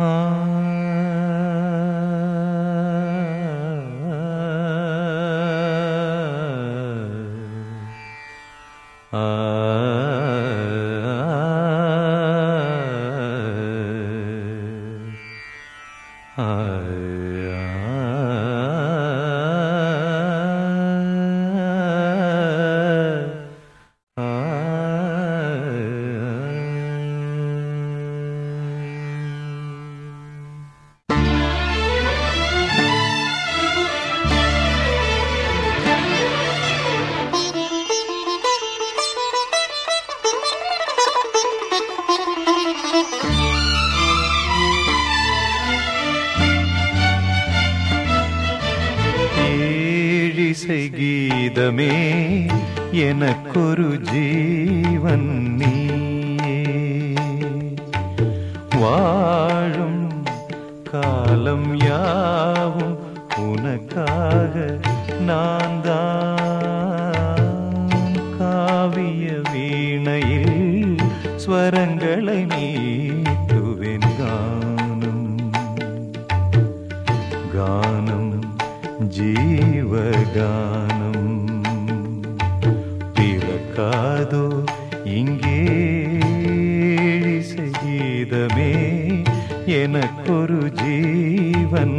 I இசை கீதமே எனக்கொரு ஜீவன் நீயே. வாழும் காலம் யாவும் உனக்காக நான் தான் காவிய வீணையில் ஸ்வரங்களை நீட்டுவேன் கானம். கானம் ஜீவகானம். பிறக்காதோ இங்கே சங்கீதமே எனக்கொரு ஜீவன்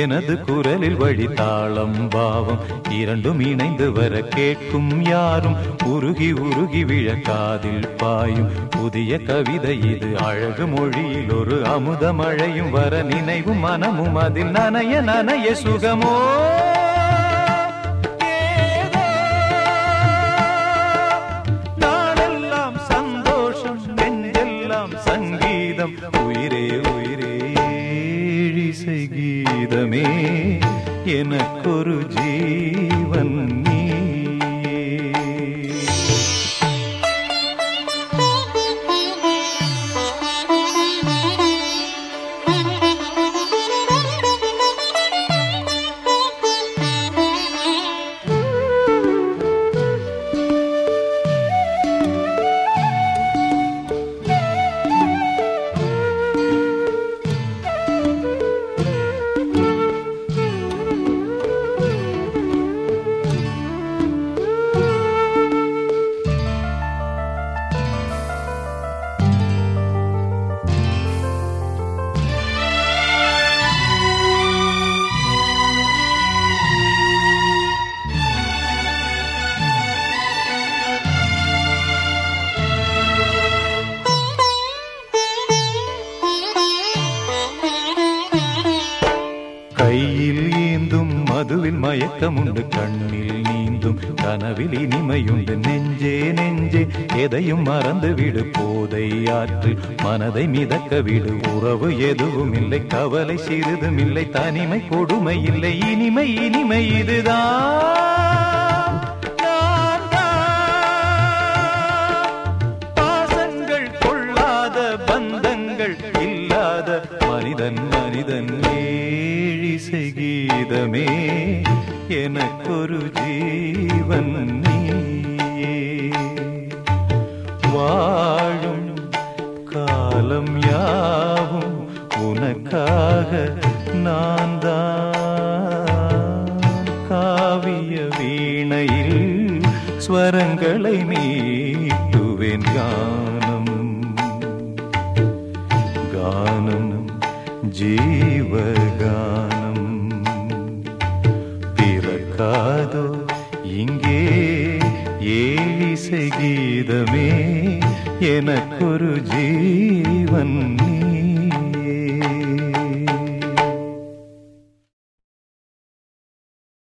எனது குரலில் வழி தாளம் பாவம். இரண்டும் இணைந்து வர கேட்கும் யாரும். உருகி உருகி விழக்காதில் பாயும். புதிய கவிதை இது அழகு மொழியில் ஒரு அமுதமழையும் வர நினைவும் மனமும் அதில் நனைய நனைய சுகமோ கீதமே எனக்கொரு ஜீவன் கையில் ஏந்தும் மதுவில் மயக்கமுண்டு கண்ணில் நீந்தும் கனவில் இனிமையுண்டு. நெஞ்சே நெஞ்சே எதையும் மறந்து விடு. போதை ஆற்று மனதை மிதக்க விடு. உறவு எதுவும் இல்லை கவலை சிறிதும் இல்லை. தனிமை கொடுமை இல்லை இனிமை இனிமை இதுதான். பாசங்கள் கொள்ளாத பந்தங்கள் இல்லாத மனிதன் மனிதன் இசை கீதமே எனக்கொரு ஜீவன் நீயே. வாழும் காலம் யாவும் உனக்காக நான் தான் காவிய வீணையில் ஸ்வரங்களை நீட்டுவேன் கானம். கானம் ஜீவகானம். ஏழிசை கீதமே எனக்கொரு ஜீவன் நீ